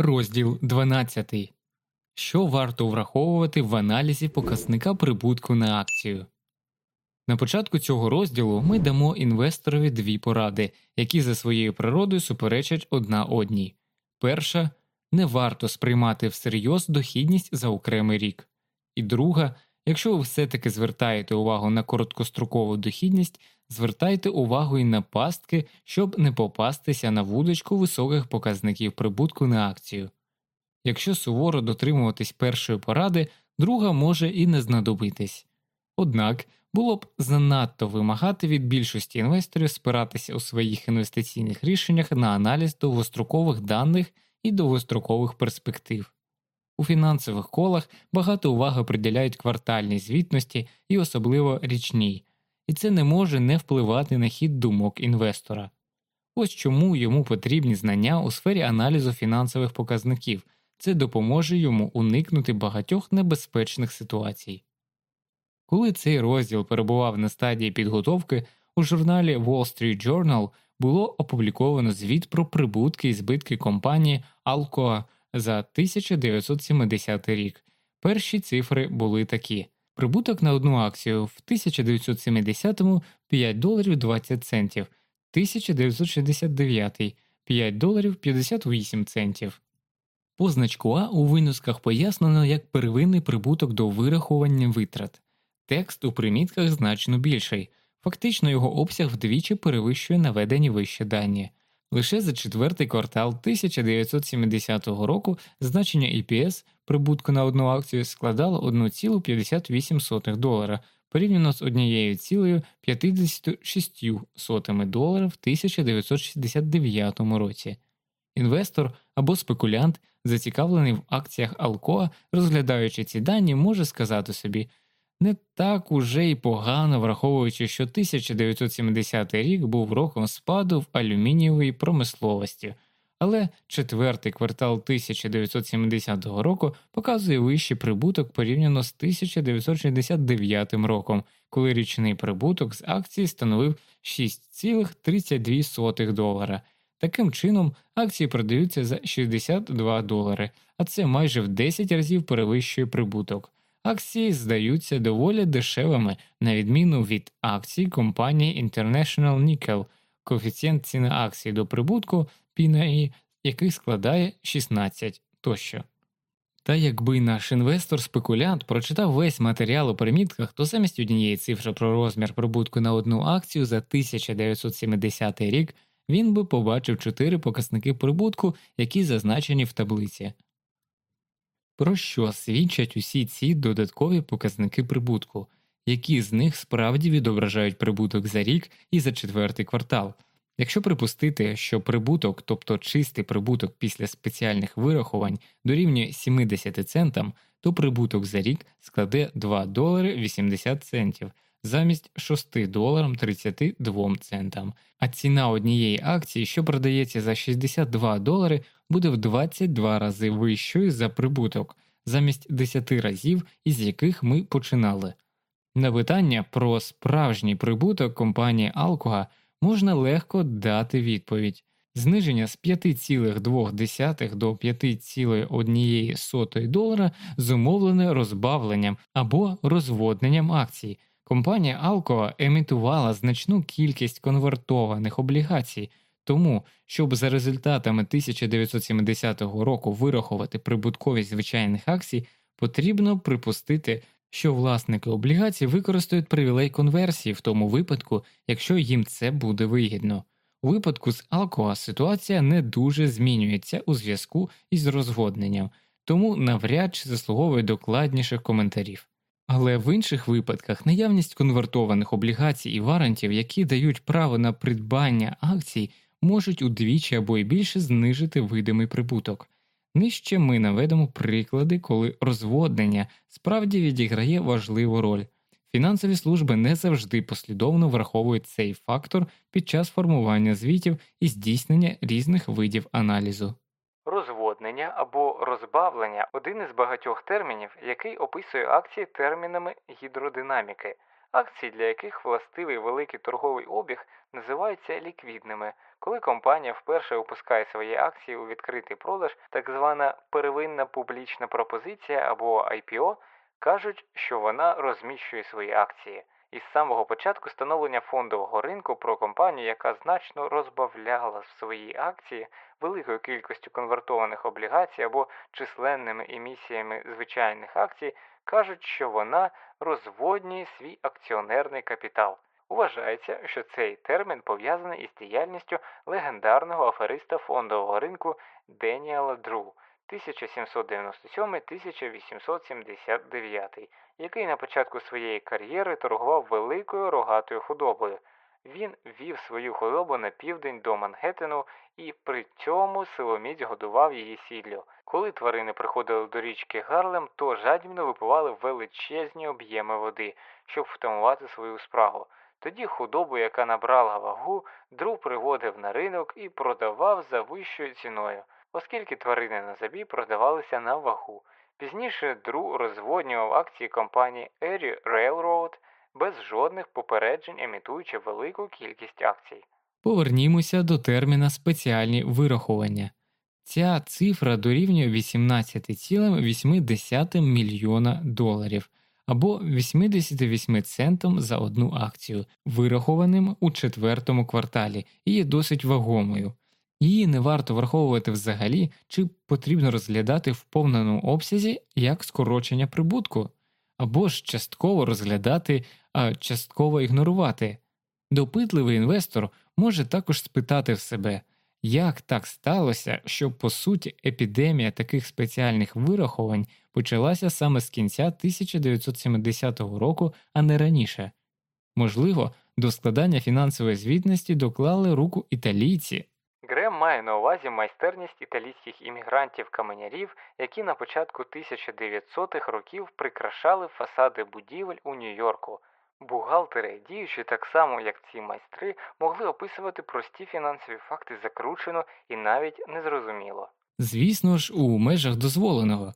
Розділ 12. Що варто враховувати в аналізі показника прибутку на акцію. На початку цього розділу ми дамо інвесторові дві поради, які за своєю природою суперечать одна одній. Перша не варто сприймати всерйоз дохідність за окремий рік. І друга, якщо ви все таки звертаєте увагу на короткострокову дохідність, звертайте увагу і на пастки, щоб не попастися на вудочку високих показників прибутку на акцію. Якщо суворо дотримуватись першої поради, друга може і не знадобитись. Однак було б занадто вимагати від більшості інвесторів спиратися у своїх інвестиційних рішеннях на аналіз довгострокових даних і довгострокових перспектив. У фінансових колах багато уваги приділяють квартальній звітності і особливо річній, і це не може не впливати на хід думок інвестора. Ось чому йому потрібні знання у сфері аналізу фінансових показників, це допоможе йому уникнути багатьох небезпечних ситуацій. Коли цей розділ перебував на стадії підготовки, у журналі Wall Street Journal було опубліковано звіт про прибутки і збитки компанії Alcoa за 1970 рік. Перші цифри були такі: прибуток на одну акцію в 1970-му 5 доларів 20 центів, 1969 5 доларів 58 центів. Позначку А у винусках пояснено як первинний прибуток до вирахування витрат. Текст у примітках значно більший, фактично його обсяг вдвічі перевищує наведені вище дані. Лише за четвертий квартал 1970 року значення EPS прибутку на одну акцію складало 1,58 долара порівняно з 1,56 долара в 1969 році. Інвестор або спекулянт, зацікавлений в акціях Alcoa, розглядаючи ці дані, може сказати собі не так уже й погано, враховуючи, що 1970 рік був роком спаду в алюмінієвій промисловості, але четвертий квартал 1970 року показує вищий прибуток порівняно з 1969 роком, коли річний прибуток з акції становив 6,32 долара. Таким чином, акції продаються за 62 долари, а це майже в 10 разів перевищує прибуток. Акції здаються доволі дешевими, на відміну від акцій компанії International Nickel, коефіцієнт ціни акцій до прибутку PNI, який складає 16 тощо. Та якби наш інвестор-спекулянт прочитав весь матеріал у примітках, то замість однієї цифри про розмір прибутку на одну акцію за 1970 рік він би побачив чотири показники прибутку, які зазначені в таблиці. Про що свідчать усі ці додаткові показники прибутку, які з них справді відображають прибуток за рік і за четвертий квартал. Якщо припустити, що прибуток, тобто чистий прибуток після спеціальних вирахувань дорівнює 70 центам, то прибуток за рік складе 2 долари 80 центів замість 6 доларам 32 центам, а ціна однієї акції, що продається за 62 долари, буде в 22 рази вищою за прибуток, замість 10 разів, із яких ми починали. На питання про справжній прибуток компанії Alcoa можна легко дати відповідь. Зниження з 5,2 до 5,1 долара зумовлене розбавленням або розводненням акцій. Компанія Alcoa емітувала значну кількість конвертованих облігацій, тому, щоб за результатами 1970 року вирахувати прибутковість звичайних акцій, потрібно припустити, що власники облігацій використають привілей конверсії в тому випадку, якщо їм це буде вигідно. У випадку з Alcoa ситуація не дуже змінюється у зв'язку із розводненням, тому навряд чи заслуговує докладніших коментарів. Але в інших випадках наявність конвертованих облігацій і варантів, які дають право на придбання акцій, можуть удвічі або й більше знижити видимий прибуток. Нижче ми наведемо приклади, коли розводнення справді відіграє важливу роль. Фінансові служби не завжди послідовно враховують цей фактор під час формування звітів і здійснення різних видів аналізу. Розводнення або розбавлення один із багатьох термінів, який описує акції термінами гідродинаміки. Акції, для яких властивий великий торговий обіг, називаються ліквідними, Коли компанія вперше випускає свої акції у відкритий продаж, так звана первинна публічна пропозиція або IPO, кажуть, що вона розміщує свої акції. Із самого початку становлення фондового ринку про компанію, яка значно розбавляла свої акції великою кількістю конвертованих облігацій або численними емісіями звичайних акцій, кажуть, що вона розводнює свій акціонерний капітал. Вважається, що цей термін пов'язаний із діяльністю легендарного афериста фондового ринку Деніела Дру 1797-1879, який на початку своєї кар'єри торгував великою рогатою худобою. Він вів свою худобу на південь до Мангеттену і при цьому силоміць годував її сіллю. Коли тварини приходили до річки Гарлем, то жадібно випивали величезні об'єми води, щоб втамувати свою спрагу. Тоді худобу, яка набрала вагу, друг приводив на ринок і продавав за вищою ціною, оскільки тварини на забій продавалися на вагу. Пізніше Дру розводнював акції компанії Erie Railroad без жодних попереджень, емітуючи велику кількість акцій. Повернімося до терміна спеціальні вирахування. Ця цифра дорівнює 18,8 мільйона доларів або 88 центам за одну акцію, вирахованим у четвертому кварталі, і є досить вагомою. Її не варто враховувати взагалі, чи потрібно розглядати в повному обсязі як скорочення прибутку, або ж частково розглядати, а частково ігнорувати. Допитливий інвестор може також спитати в себе, як так сталося, що по суті епідемія таких спеціальних вирахувань почалася саме з кінця 1970 року, а не раніше. Можливо, до складання фінансової звітності доклали руку італійці. Має на увазі майстерність італійських іммігрантів-каменярів, які на початку 1900-х років прикрашали фасади будівель у Нью-Йорку. Бухгалтери, діючи так само, як ці майстри, могли описувати прості фінансові факти закручено і навіть незрозуміло. Звісно ж, у межах дозволеного.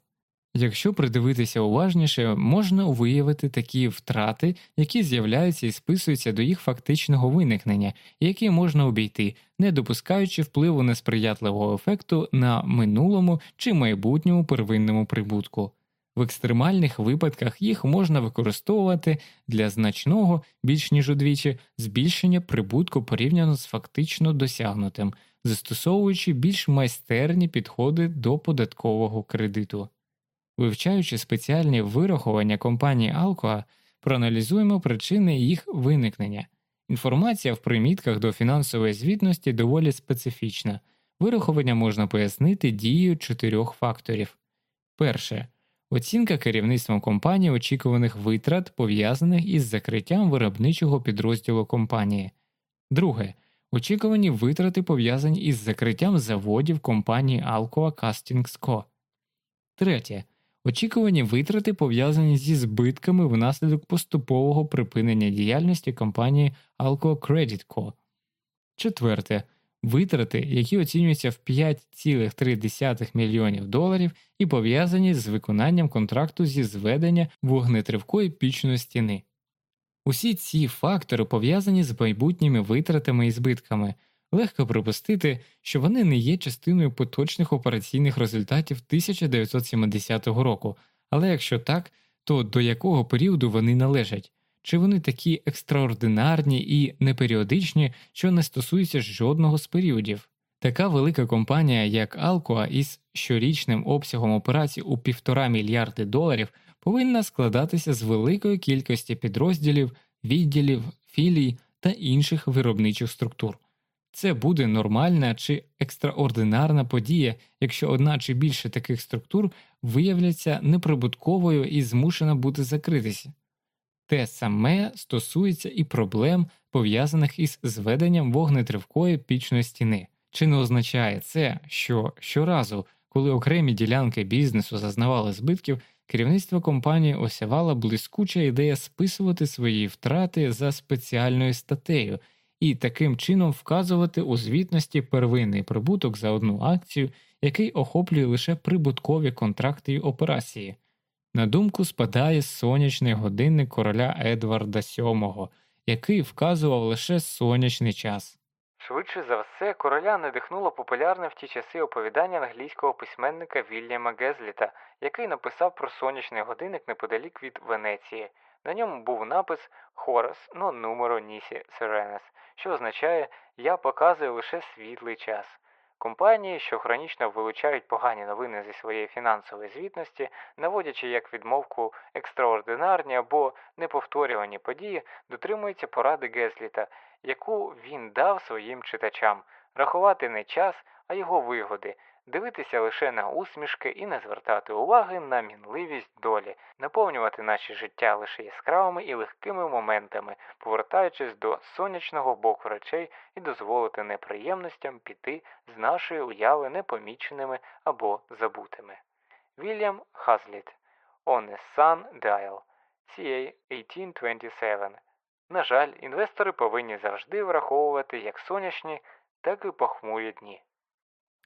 Якщо придивитися уважніше, можна виявити такі втрати, які з'являються і списуються до їх фактичного виникнення, які можна обійти, не допускаючи впливу несприятливого ефекту на минулому чи майбутньому первинному прибутку. В екстремальних випадках їх можна використовувати для значного, більш ніж удвічі, збільшення прибутку порівняно з фактично досягнутим, застосовуючи більш майстерні підходи до податкового кредиту. Вивчаючи спеціальні вирахування компанії Alcoa, проаналізуємо причини їх виникнення. Інформація в примітках до фінансової звітності доволі специфічна. Вирахування можна пояснити дією чотирьох факторів. Перше оцінка керівництвом компанії очікуваних витрат, пов'язаних із закриттям виробничого підрозділу компанії. Друге очікувані витрати пов'язані із закриттям заводів компанії Alcoa Castings Co. Третє Очікувані витрати пов'язані зі збитками внаслідок поступового припинення діяльності компанії Alco Credit Co. Четверте. Витрати, які оцінюються в 5,3 мільйонів доларів і пов'язані з виконанням контракту зі зведення вогнетривкої пічної стіни. Усі ці фактори пов'язані з майбутніми витратами і збитками. Легко припустити, що вони не є частиною поточних операційних результатів 1970 року, але якщо так, то до якого періоду вони належать? Чи вони такі екстраординарні і неперіодичні, що не стосуються жодного з періодів? Така велика компанія, як Alcoa із щорічним обсягом операцій у півтора мільярди доларів, повинна складатися з великої кількості підрозділів, відділів, філій та інших виробничих структур. Це буде нормальна чи екстраординарна подія, якщо одна чи більше таких структур виявляться неприбутковою і змушена бути закритися. Те саме стосується і проблем, пов'язаних із зведенням вогнетривкої пічної стіни. Чи не означає це, що щоразу, коли окремі ділянки бізнесу зазнавали збитків, керівництво компанії осявала блискуча ідея списувати свої втрати за спеціальною статтею і таким чином вказувати у звітності первинний прибуток за одну акцію, який охоплює лише прибуткові контракти й операції. На думку спадає сонячний годинник короля Едварда VII, який вказував лише сонячний час. Швидше за все, короля надихнуло популярне в ті часи оповідання англійського письменника Вільяма Гезліта, який написав про сонячний годинник неподалік від Венеції. На ньому був напис Хорас но нумеро Нісі Сиренес, що означає Я показую лише світлий час. Компанії, що хронічно вилучають погані новини зі своєї фінансової звітності, наводячи як відмовку екстраординарні або неповторювані події, дотримуються поради Гезліта, яку він дав своїм читачам рахувати не час, а його вигоди, дивитися лише на усмішки і не звертати уваги на мінливість долі, наповнювати наші життя лише яскравими і легкими моментами, повертаючись до сонячного боку речей і дозволити неприємностям піти з нашої уяви непоміченими або забутими. Вільям Хазліт On a Sun Dial CA 1827 На жаль, інвестори повинні завжди враховувати як сонячні, так і похмурі дні.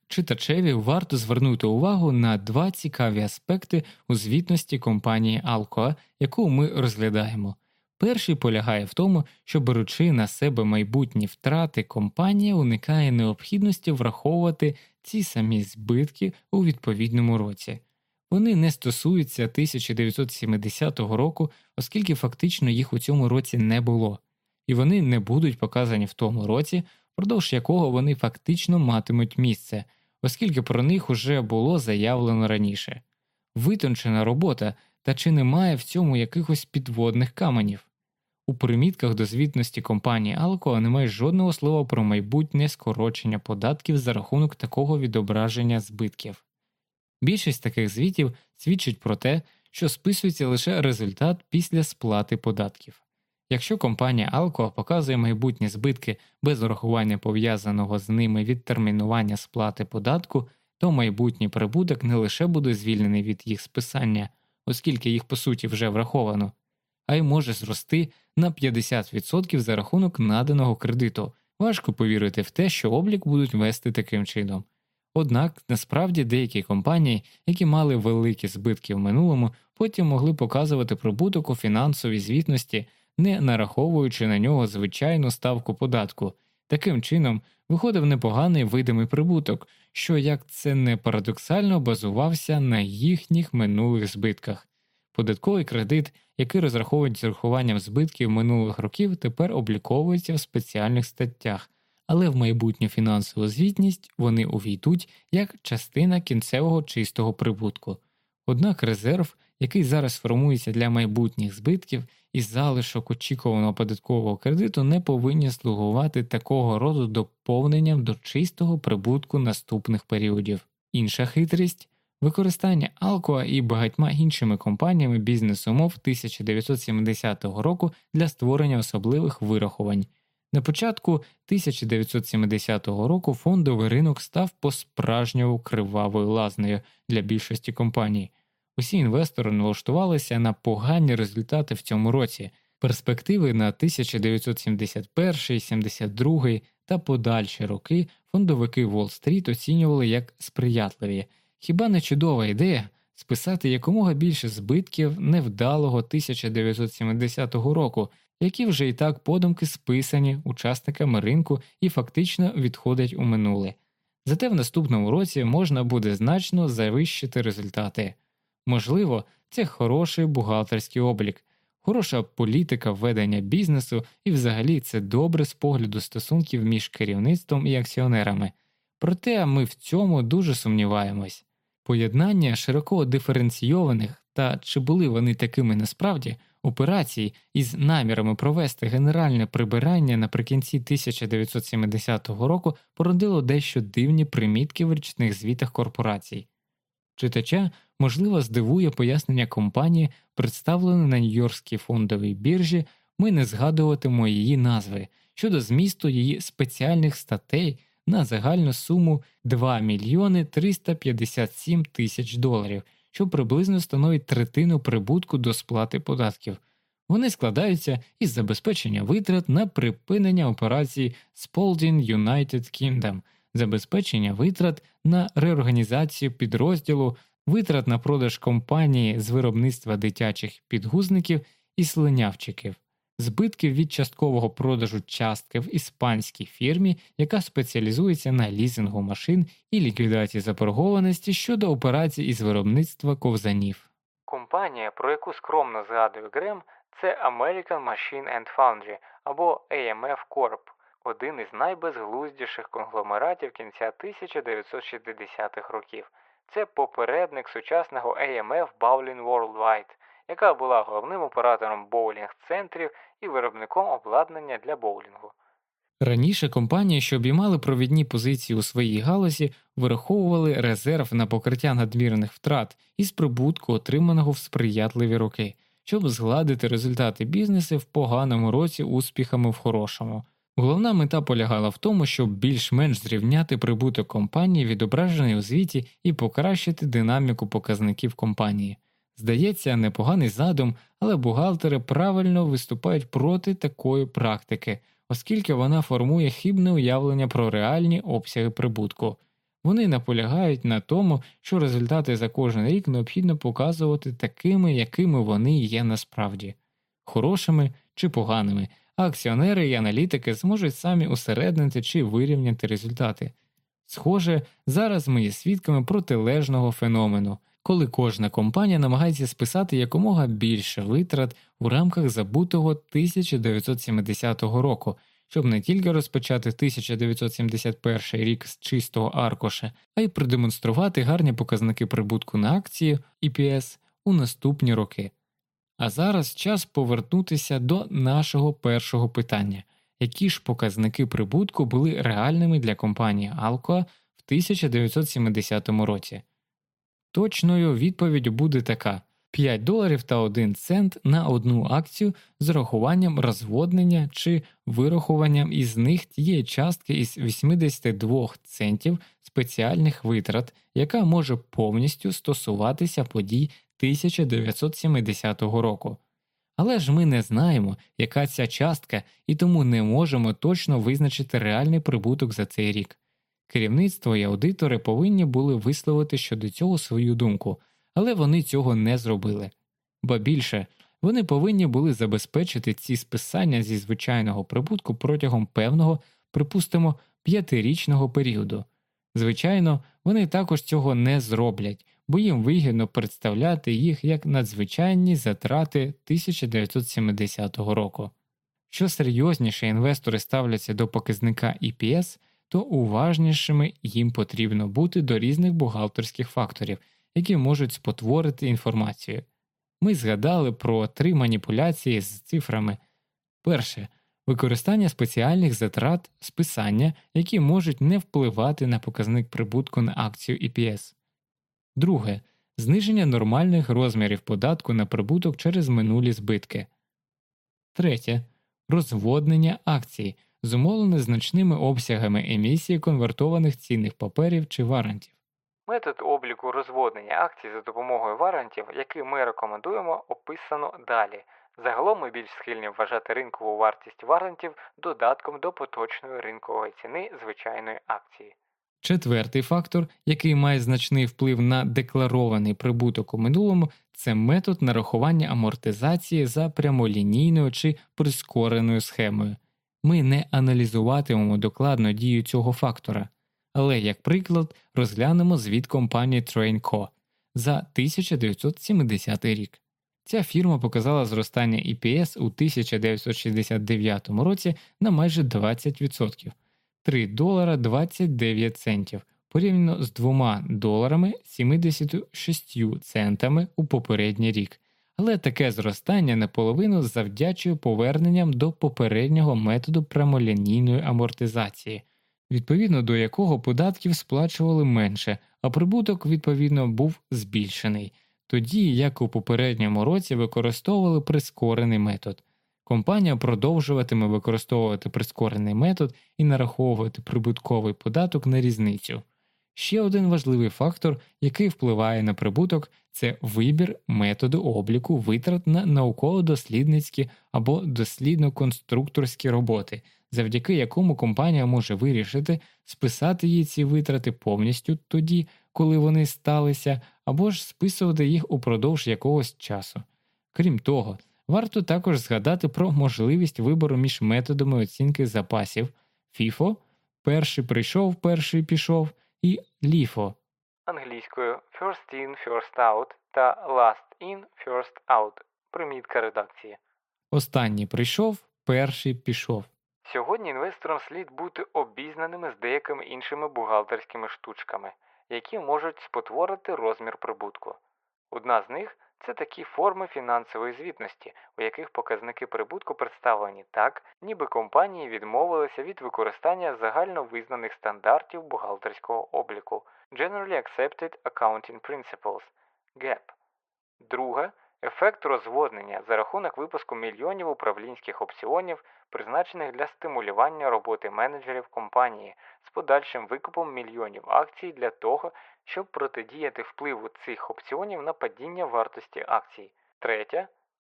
Читачеві варто звернути увагу на два цікаві аспекти у звітності компанії Alcoa, яку ми розглядаємо. Перший полягає в тому, що беручи на себе майбутні втрати, компанія уникає необхідності враховувати ці самі збитки у відповідному році. Вони не стосуються 1970 року, оскільки фактично їх у цьому році не було, і вони не будуть показані в тому році, впродовж якого вони фактично матимуть місце, оскільки про них уже було заявлено раніше. Витончена робота, та чи немає в цьому якихось підводних каменів? У примітках до звітності компанії Alcoa немає жодного слова про майбутнє скорочення податків за рахунок такого відображення збитків. Більшість таких звітів свідчить про те, що списується лише результат після сплати податків. Якщо компанія Alcoa показує майбутні збитки без урахування пов'язаного з ними відтермінування сплати податку, то майбутній прибуток не лише буде звільнений від їх списання, оскільки їх по суті вже враховано, а й може зрости на 50% за рахунок наданого кредиту. Важко повірити в те, що облік будуть вести таким чином. Однак насправді деякі компанії, які мали великі збитки в минулому, потім могли показувати прибуток у фінансовій звітності, не нараховуючи на нього звичайну ставку податку. Таким чином виходив непоганий видимий прибуток, що, як це не парадоксально, базувався на їхніх минулих збитках. Податковий кредит, який розраховують з урахуванням збитків минулих років, тепер обліковується в спеціальних статтях, але в майбутню фінансову звітність вони увійдуть як частина кінцевого чистого прибутку. Однак резерв, який зараз формується для майбутніх збитків і залишок очікуваного податкового кредиту, не повинні слугувати такого роду доповненням до чистого прибутку наступних періодів. Інша хитрість використання Alcoa і багатьма іншими компаніями бізнес-умов 1970 року для створення особливих вирахувань. На початку 1970 року фондовий ринок став по справжньому кривавою лазнею для більшості компаній. Усі інвестори налаштувалися на погані результати в цьому році, перспективи на 1971, 72 та подальші роки фондовики Уолл-стріт оцінювали як сприятливі. Хіба не чудова ідея списати якомога більше збитків невдалого 1970 року, які вже і так подумки списані учасниками ринку і фактично відходять у минуле. Зате в наступному році можна буде значно завищити результати. Можливо, це хороший бухгалтерський облік, хороша політика ведення бізнесу і взагалі це добре з погляду стосунків між керівництвом і акціонерами. Проте ми в цьому дуже сумніваємось. Поєднання широко диференційованих та чи були вони такими насправді операцій із намірами провести генеральне прибирання наприкінці 1970 року породило дещо дивні примітки в річних звітах корпорацій. Читача, можливо, здивує пояснення компанії, представлене на Нью-Йоркській фондовій біржі, ми не згадуватимо її назви. Щодо змісту її спеціальних статей на загальну суму 2 мільйони 357 тисяч доларів, що приблизно становить третину прибутку до сплати податків. Вони складаються із забезпечення витрат на припинення операції Spalding United Kingdom, забезпечення витрат на реорганізацію підрозділу, витрат на продаж компанії з виробництва дитячих підгузників і слинявчиків, збитки від часткового продажу частки в іспанській фірмі, яка спеціалізується на лізингу машин і ліквідації заборгованості щодо операцій із виробництва ковзанів. Компанія, про яку скромно згадує Грем, це American Machine and Foundry або AMF Corp, один із найбезглуздіших конгломератів кінця 1960-х років. Це попередник сучасного AMF Bowling Worldwide, яка була головним оператором боулінг-центрів і виробником обладнання для боулінгу. Раніше компанії, що обіймали провідні позиції у своїй галузі, вираховували резерв на покриття надмірних втрат із прибутку, отриманого в сприятливі роки, щоб згладити результати бізнесу в поганому році успіхами в хорошому. Головна мета полягала в тому, щоб більш-менш зрівняти прибуток компанії, відображений у звіті, і покращити динаміку показників компанії. Здається, непоганий задум, але бухгалтери правильно виступають проти такої практики, оскільки вона формує хибне уявлення про реальні обсяги прибутку. Вони наполягають на тому, що результати за кожен рік необхідно показувати такими, якими вони є насправді хорошими чи поганими, акціонери і аналітики зможуть самі усереднити чи вирівняти результати. Схоже, зараз ми є свідками протилежного феномену коли кожна компанія намагається списати якомога більше витрат у рамках забутого 1970 року, щоб не тільки розпочати 1971 рік з чистого аркуша, а й продемонструвати гарні показники прибутку на акції EPS у наступні роки. А зараз час повернутися до нашого першого питання, які ж показники прибутку були реальними для компанії Alcoa в 1970 році. Точною відповіддю буде така: 5 доларів та 1 цент на одну акцію з рахуванням розводнення чи вирахуванням із них тієї частки із 82 центів спеціальних витрат, яка може повністю стосуватися подій 1970 року. Але ж ми не знаємо, яка ця частка, і тому не можемо точно визначити реальний прибуток за цей рік. Керівництво і аудитори повинні були висловити щодо цього свою думку, але вони цього не зробили. Ба більше, вони повинні були забезпечити ці списання зі звичайного прибутку протягом певного, припустимо, п'ятирічного періоду. Звичайно, вони також цього не зроблять, бо їм вигідно представляти їх як надзвичайні затрати 1970 року. Що серйозніше інвестори ставляться до показника EPS, то уважнішими їм потрібно бути до різних бухгалтерських факторів, які можуть спотворити інформацію. Ми згадали про три маніпуляції з цифрами. Перше використання спеціальних затрат списання, які можуть не впливати на показник прибутку на акцію EPS. Друге зниження нормальних розмірів податку на прибуток через минулі збитки. Третє розводнення акцій, зумовлене значними обсягами емісії конвертованих цінних паперів чи варантів. Метод обліку розводнення акцій за допомогою варантів, який ми рекомендуємо, описано далі. Загалом ми більш схильні вважати ринкову вартість варантів додатком до поточної ринкової ціни звичайної акції. Четвертий фактор, який має значний вплив на декларований прибуток у минулому, це метод нарахування амортизації за прямолінійною чи прискореною схемою. Ми не аналізуватимемо докладно дію цього фактора, але, як приклад, розглянемо звіт компанії Train за 1970 рік. Ця фірма показала зростання EPS у 1969 році на майже 20%, 3 долара 29 центів, порівняно з 2 доларами 76 центами у попередній рік але таке зростання наполовину завдячує поверненням до попереднього методу прямолінійної амортизації, відповідно до якого податків сплачували менше, а прибуток, відповідно, був збільшений, тоді як у попередньому році використовували прискорений метод. Компанія продовжуватиме використовувати прискорений метод і нараховувати прибутковий податок на різницю. Ще один важливий фактор, який впливає на прибуток, це вибір методу обліку витрат на науково-дослідницькі або дослідно-конструкторські роботи, завдяки якому компанія може вирішити списати їй ці витрати повністю тоді, коли вони сталися, або ж списувати їх упродовж якогось часу. Крім того, Варто також згадати про можливість вибору між методами оцінки запасів FIFO – перший прийшов, перший пішов, і LIFO англійською First in, First out та Last in, First out. Примітка редакції. Останній прийшов, перший пішов. Сьогодні інвесторам слід бути обізнаними з деякими іншими бухгалтерськими штучками, які можуть спотворити розмір прибутку. Одна з них це такі форми фінансової звітності, у яких показники прибутку представлені так, ніби компанії відмовилися від використання загальновизнаних стандартів бухгалтерського обліку. Generally Accepted Accounting Principles. GAP. Друге ефект розводнення за рахунок випуску мільйонів управлінських опціонів, призначених для стимулювання роботи менеджерів компанії з подальшим викупом мільйонів акцій для того, щоб протидіяти впливу цих опціонів на падіння вартості акцій. Третє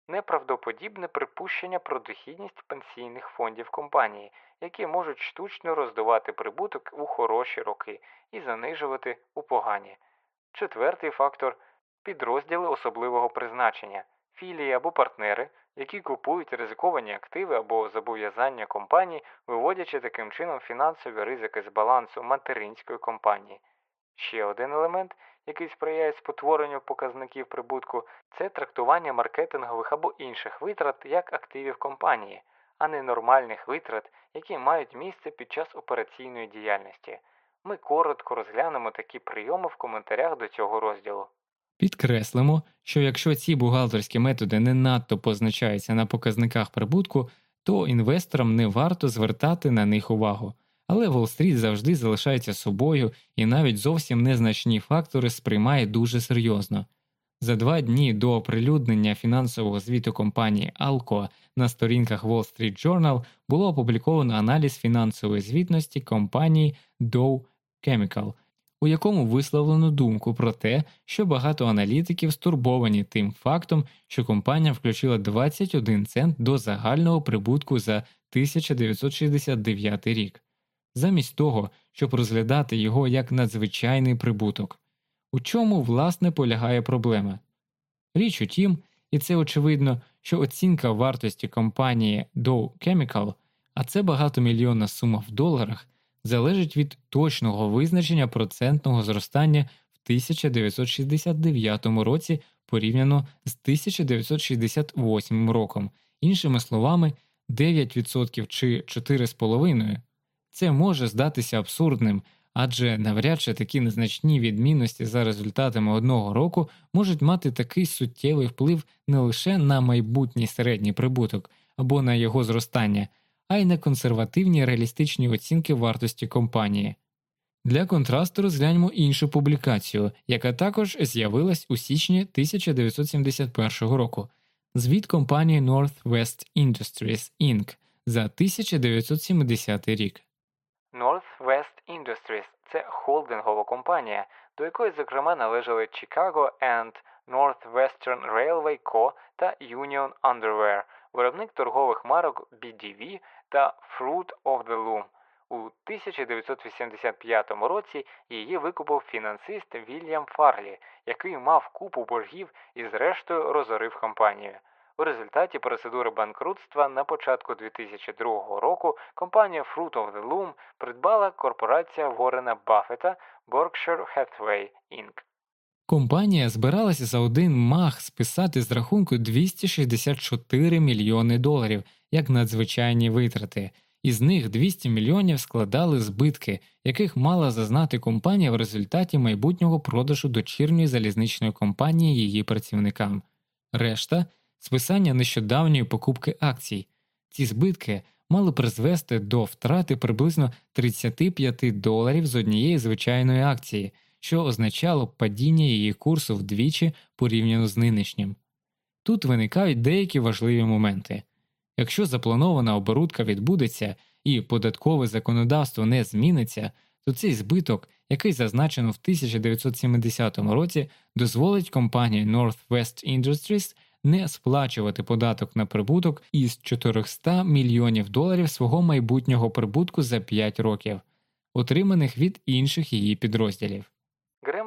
неправдоподібне припущення про дохідність пенсійних фондів компанії, які можуть штучно роздувати прибуток у хороші роки і занижувати у погані. Четвертий фактор підрозділи особливого призначення, філії або партнери, які купують ризиковані активи або зобов'язання компанії, виводячи таким чином фінансові ризики з балансу материнської компанії. Ще один елемент, який сприяє спотворенню показників прибутку, це трактування маркетингових або інших витрат як активів компанії, а не нормальних витрат, які мають місце під час операційної діяльності. Ми коротко розглянемо такі прийоми в коментарях до цього розділу. Підкреслимо, що якщо ці бухгалтерські методи не надто позначаються на показниках прибутку, то інвесторам не варто звертати на них увагу. Але Уолл-стріт завжди залишається собою і навіть зовсім незначні фактори сприймає дуже серйозно. За два дні до оприлюднення фінансового звіту компанії Alco на сторінках Wall Street Journal було опубліковано аналіз фінансової звітності компанії Dow Chemical, у якому висловлено думку про те, що багато аналітиків стурбовані тим фактом, що компанія включила 21 цент до загального прибутку за 1969 рік, замість того, щоб розглядати його як надзвичайний прибуток. У чому власне полягає проблема? Річ у тім, і це очевидно, що оцінка вартості компанії Dow Chemical, а це багатомільйонна сума в доларах, залежить від точного визначення процентного зростання в 1969 році порівняно з 1968 роком, іншими словами, 9% чи 4,5%. Це може здатися абсурдним, адже навряд чи такі незначні відмінності за результатами одного року можуть мати такий суттєвий вплив не лише на майбутній середній прибуток або на його зростання, а й на консервативні реалістичні оцінки вартості компанії. Для контрасту розгляньмо іншу публікацію, яка також з'явилась у січні 1971 року, звіт компанії Northwest Industries Inc. за 1970 рік. Northwest Industries – це холдингова компанія, до якої, зокрема, належали Chicago and Northwestern Railway Co. та Union Underwear, виробник торгових марок BDV та Fruit of the Loom. У 1985 році її викупив фінансист Вільям Фарлі, який мав купу боргів і зрештою розорив компанію. У результаті процедури банкрутства на початку 2002 року компанія Fruit of the Loom придбала корпорація Ворена Баффета Berkshire Hathaway Inc. Компанія збиралася за один мах списати з рахунку 264 мільйони доларів як надзвичайні витрати, із них 200 мільйонів складали збитки, яких мала зазнати компанія в результаті майбутнього продажу дочірньої залізничної компанії її працівникам. Решта списання нещодавньої покупки акцій. Ці збитки мали призвести до втрати приблизно 35 доларів з однієї звичайної акції, що означало падіння її курсу вдвічі порівняно з нинішнім. Тут виникають деякі важливі моменти. Якщо запланована оборудка відбудеться і податкове законодавство не зміниться, то цей збиток, який зазначено в 1970 році, дозволить компанії Northwest Industries не сплачувати податок на прибуток із 400 мільйонів доларів свого майбутнього прибутку за 5 років, отриманих від інших її підрозділів.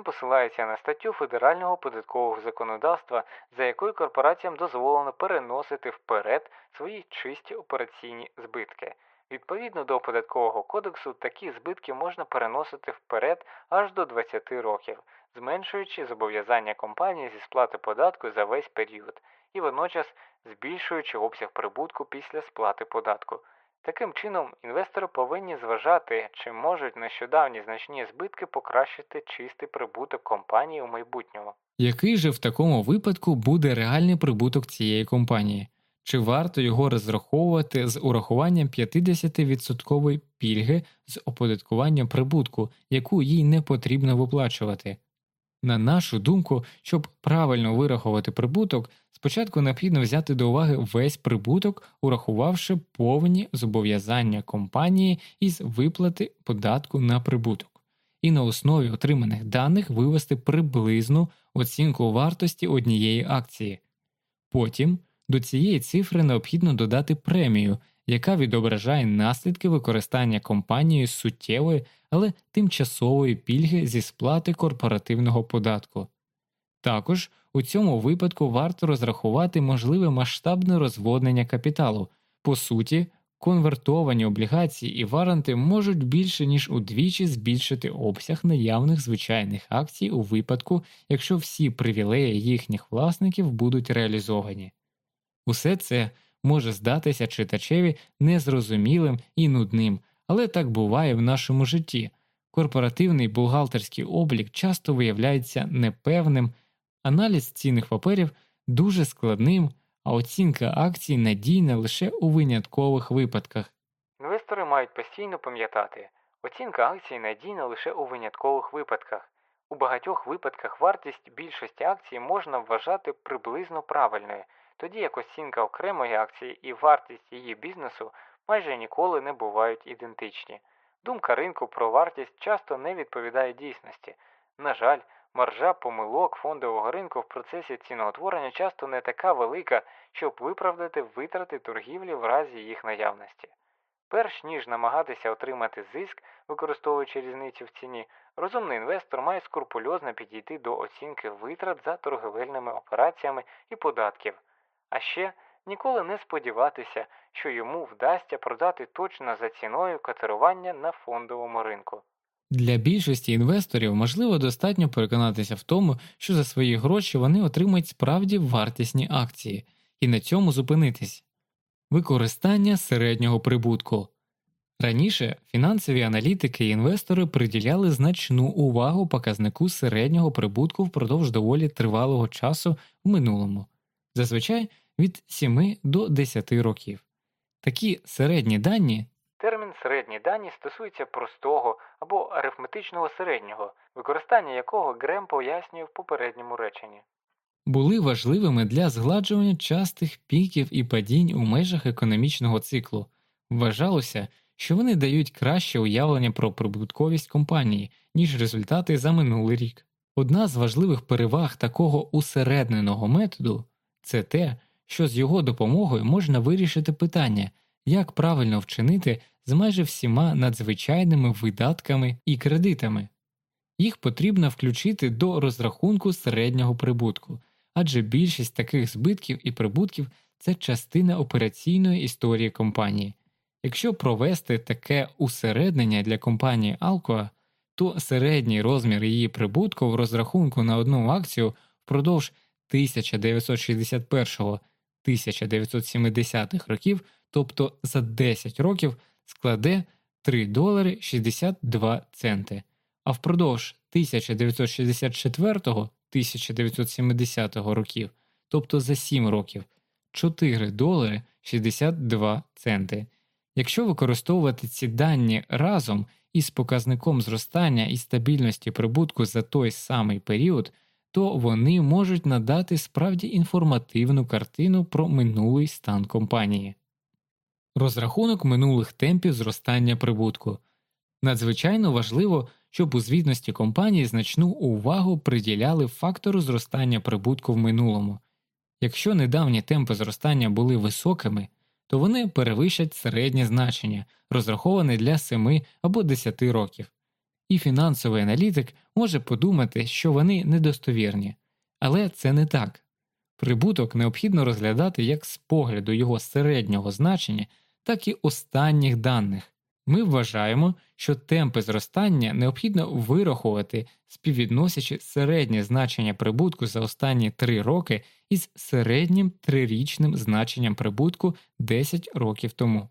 Посилається на статтю федерального податкового законодавства, за якою корпораціям дозволено переносити вперед свої чисті операційні збитки. Відповідно до податкового кодексу, такі збитки можна переносити вперед аж до 20 років, зменшуючи зобов'язання компанії зі сплати податку за весь період і водночас збільшуючи обсяг прибутку після сплати податку. Таким чином, інвестори повинні зважати, чи можуть нещодавні значні збитки покращити чистий прибуток компанії у майбутньому. Який же в такому випадку буде реальний прибуток цієї компанії? Чи варто його розраховувати з урахуванням 50% пільги з оподаткуванням прибутку, яку їй не потрібно виплачувати? На нашу думку, щоб правильно вирахувати прибуток, спочатку необхідно взяти до уваги весь прибуток, урахувавши повні зобов'язання компанії із виплати податку на прибуток, і на основі отриманих даних вивести приблизну оцінку вартості однієї акції. Потім до цієї цифри необхідно додати премію, яка відображає наслідки використання компанією суттєвої, але тимчасової пільги зі сплати корпоративного податку. Також у цьому випадку варто розрахувати можливе масштабне розводнення капіталу. По суті, конвертовані облігації і варанти можуть більше ніж удвічі збільшити обсяг наявних звичайних акцій у випадку, якщо всі привілеї їхніх власників будуть реалізовані. Усе це може здатися читачеві незрозумілим і нудним, але так буває в нашому житті. Корпоративний бухгалтерський облік часто виявляється непевним, аналіз цінних паперів дуже складним, а оцінка акцій надійна лише у виняткових випадках. Інвестори мають постійно пам'ятати, оцінка акцій надійна лише у виняткових випадках. У багатьох випадках вартість більшості акцій можна вважати приблизно правильною тоді як оцінка окремої акції і вартість її бізнесу майже ніколи не бувають ідентичні. Думка ринку про вартість часто не відповідає дійсності. На жаль, маржа помилок фондового ринку в процесі ціноутворення часто не така велика, щоб виправдати витрати торгівлі в разі їх наявності. Перш ніж намагатися отримати зиск, використовуючи різницю в ціні, розумний інвестор має скрупульозно підійти до оцінки витрат за торговельними операціями і податків. А ще ніколи не сподіватися, що йому вдасться продати точно за ціною котирування на фондовому ринку. Для більшості інвесторів можливо достатньо переконатися в тому, що за свої гроші вони отримають справді вартісні акції, і на цьому зупинитись. Використання середнього прибутку раніше фінансові аналітики і інвестори приділяли значну увагу показнику середнього прибутку впродовж доволі тривалого часу в минулому. Зазвичай від 7 до 10 років. Такі середні дані. Термін середні дані стосується простого або арифметичного середнього, використання якого Грем пояснює в попередньому реченні. Були важливими для згладжування частих піків і падінь у межах економічного циклу. Вважалося, що вони дають краще уявлення про прибутковість компанії, ніж результати за минулий рік. Одна з важливих переваг такого усередненого методу це те, що з його допомогою можна вирішити питання, як правильно вчинити з майже всіма надзвичайними видатками і кредитами. Їх потрібно включити до розрахунку середнього прибутку, адже більшість таких збитків і прибутків це частина операційної історії компанії. Якщо провести таке усереднення для компанії Alcoa, то середній розмір її прибутку в розрахунку на одну акцію впродовж 1961 1970-х років, тобто за 10 років, складе 3 долари 62 центи, а впродовж 1964-1970 років, тобто за 7 років, 4 долари 62 центи. Якщо використовувати ці дані разом із показником зростання і стабільності прибутку за той самий період, то вони можуть надати справді інформативну картину про минулий стан компанії. Розрахунок минулих темпів зростання прибутку надзвичайно важливо, щоб у звітності компанії значну увагу приділяли фактору зростання прибутку в минулому. Якщо недавні темпи зростання були високими, то вони перевищать середнє значення, розраховане для 7 або 10 років. І фінансовий аналітик може подумати, що вони недостовірні, але це не так. Прибуток необхідно розглядати як з погляду його середнього значення, так і останніх даних. Ми вважаємо, що темпи зростання необхідно вирахувати, співвідносячи середнє значення прибутку за останні 3 роки із середнім трирічним значенням прибутку 10 років тому.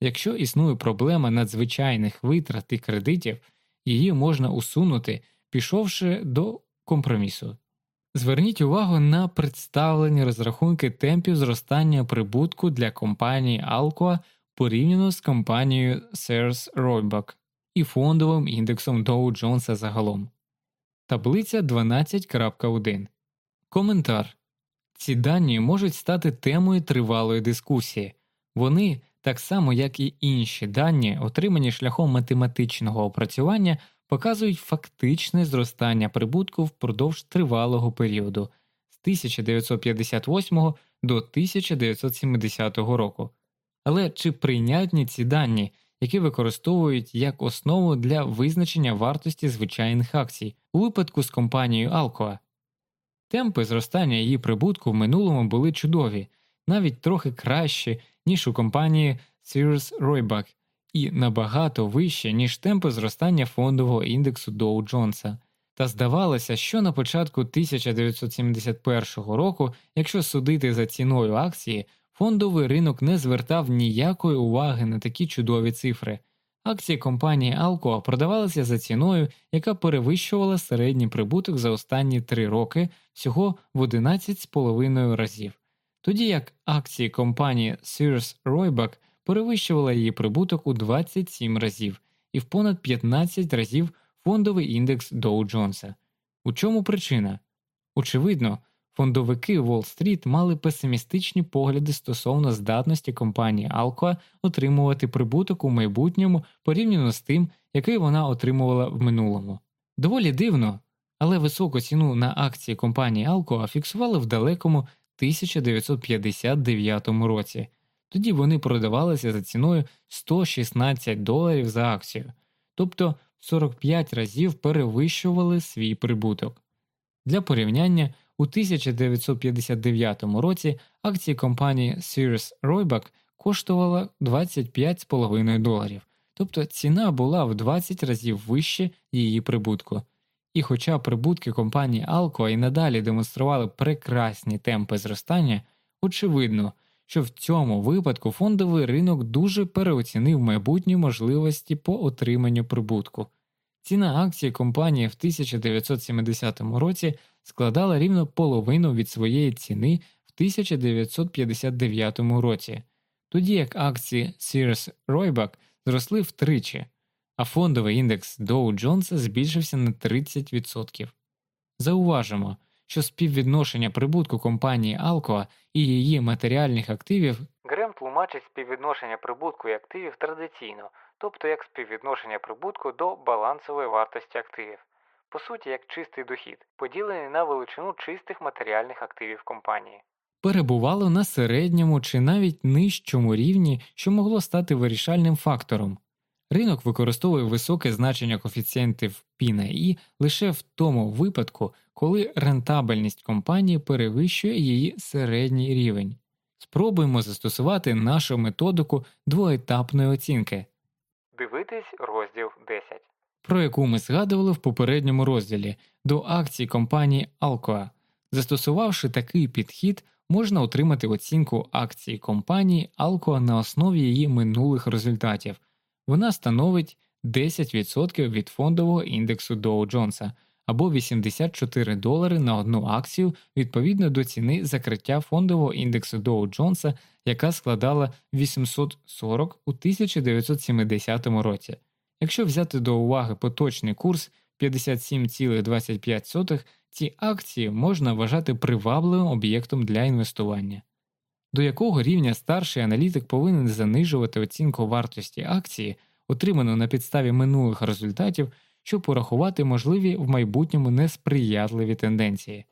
Якщо існує проблема надзвичайних витрат і кредитів, її можна усунути, пішовши до компромісу. Зверніть увагу на представлені розрахунки темпів зростання прибутку для компанії Alcoa порівняно з компанією Sears Roebuck і фондовим індексом Dow Jones загалом. Таблиця 12.1. Коментар ці дані можуть стати темою тривалої дискусії. Вони, так само як і інші дані, отримані шляхом математичного опрацювання, показують фактичне зростання прибутку впродовж тривалого періоду з 1958 до 1970 року. Але чи прийнятні ці дані, які використовують як основу для визначення вартості звичайних акцій у випадку з компанією Alcoa? Темпи зростання її прибутку в минулому були чудові, навіть трохи кращі, ніж у компанії Sears Roebuck, і набагато вище, ніж темпи зростання фондового індексу Dow Jones. Та здавалося, що на початку 1971 року, якщо судити за ціною акції, фондовий ринок не звертав ніякої уваги на такі чудові цифри. Акції компанії Alcoa продавалися за ціною, яка перевищувала середній прибуток за останні три роки всього в 11,5 разів, тоді як акції компанії Sears Roebuck перевищувала її прибуток у 27 разів і в понад 15 разів фондовий індекс Dow Jones. У чому причина? Очевидно, фондовики Уолл-стріт мали песимістичні погляди стосовно здатності компанії Alcoa отримувати прибуток у майбутньому порівняно з тим, який вона отримувала в минулому. Доволі дивно, але високу ціну на акції компанії Alcoa фіксували в далекому 1959 році. Тоді вони продавалися за ціною 116 доларів за акцію, тобто 45 разів перевищували свій прибуток. Для порівняння у 1959 році акції компанії Sears Roebuck коштувала 25,5 доларів, тобто ціна була в 20 разів вище її прибутку. І хоча прибутки компанії Alcoa і надалі демонстрували прекрасні темпи зростання, очевидно, що в цьому випадку фондовий ринок дуже переоцінив майбутні можливості по отриманню прибутку. Ціна акції компанії в 1970 році складала рівно половину від своєї ціни в 1959 році, тоді як акції Sears Roebuck зросли втричі, а фондовий індекс Dow Jones збільшився на 30%. Зауважимо, що співвідношення прибутку компанії Alcoa і її матеріальних активів Грем тлумачить співвідношення прибутку і активів традиційно, тобто як співвідношення прибутку до балансової вартості активів, по суті, як чистий дохід, поділений на величину чистих матеріальних активів компанії. перебувало на середньому чи навіть нижчому рівні, що могло стати вирішальним фактором. Ринок використовує високе значення коефіцієнтів P на I лише в тому випадку, коли рентабельність компанії перевищує її середній рівень. Спробуємо застосувати нашу методику двоетапної оцінки, Дивитись розділ 10. про яку ми згадували в попередньому розділі до акцій компанії Alcoa. Застосувавши такий підхід, можна отримати оцінку акцій компанії Alcoa на основі її минулих результатів. Вона становить 10% від фондового індексу Dow Jones або 84 долари на одну акцію відповідно до ціни закриття фондового індексу Dow Jones, яка складала 840 у 1970 році. Якщо взяти до уваги поточний курс 57,25, ці акції можна вважати привабливим об'єктом для інвестування. До якого рівня старший аналітик повинен занижувати оцінку вартості акції, отриману на підставі минулих результатів, щоб порахувати можливі в майбутньому несприятливі тенденції.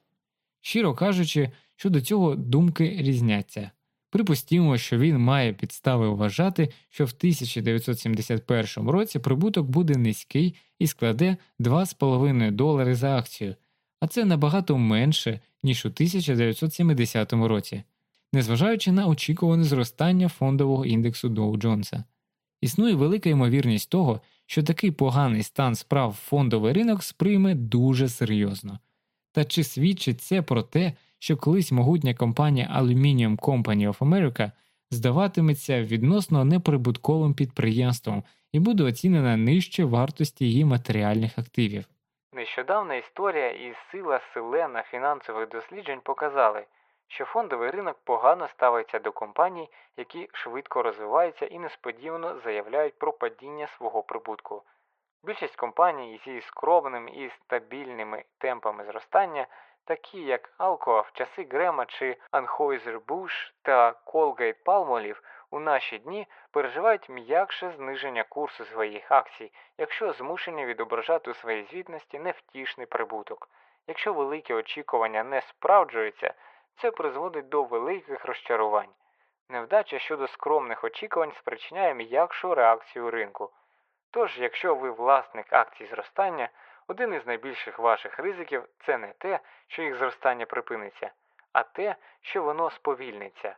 Щиро кажучи, щодо цього думки різняться. Припустімо, що він має підстави вважати, що в 1971 році прибуток буде низький і складе 2,5 долари за акцію, а це набагато менше, ніж у 1970 році, незважаючи на очікуване зростання фондового індексу Доу Джонса. Існує велика ймовірність того, що такий поганий стан справ фондовий ринок сприйме дуже серйозно. Та чи свідчить це про те, що колись могутня компанія Aluminium Company of America здаватиметься відносно неприбутковим підприємством і буде оцінена нижче вартості її матеріальних активів? Нещодавна історія і сила селена фінансових досліджень показали, що фондовий ринок погано ставиться до компаній, які швидко розвиваються і несподівано заявляють про падіння свого прибутку. Більшість компаній зі скромними і стабільними темпами зростання, такі як Alcoa в часи Грема чи Anheuser-Busch та Colgate-Palmolive, у наші дні переживають м'якше зниження курсу своїх акцій, якщо змушені відображати у своїй звітності невтішний прибуток. Якщо великі очікування не справджуються, це призводить до великих розчарувань. Невдача щодо скромних очікувань спричиняє м'якшу реакцію ринку. Тож, якщо ви власник акцій зростання, один із найбільших ваших ризиків це не те, що їх зростання припиниться, а те, що воно сповільниться.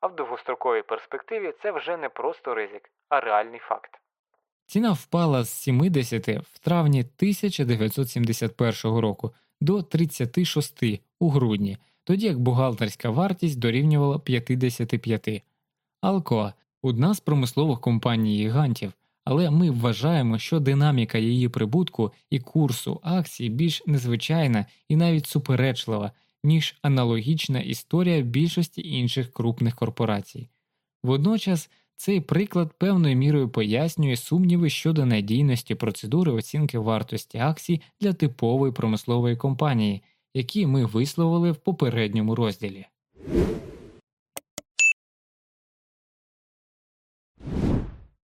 А в довгостроковій перспективі це вже не просто ризик, а реальний факт. Ціна впала з 70 в травні 1971 року до 36 у грудні, тоді як бухгалтерська вартість дорівнювала 55. Алкоа одна з промислових компаній гігантів, але ми вважаємо, що динаміка її прибутку і курсу акцій більш незвичайна і навіть суперечлива, ніж аналогічна історія більшості інших крупних корпорацій. Водночас цей приклад певною мірою пояснює сумніви щодо надійності процедури оцінки вартості акцій для типової промислової компанії, які ми висловили в попередньому розділі.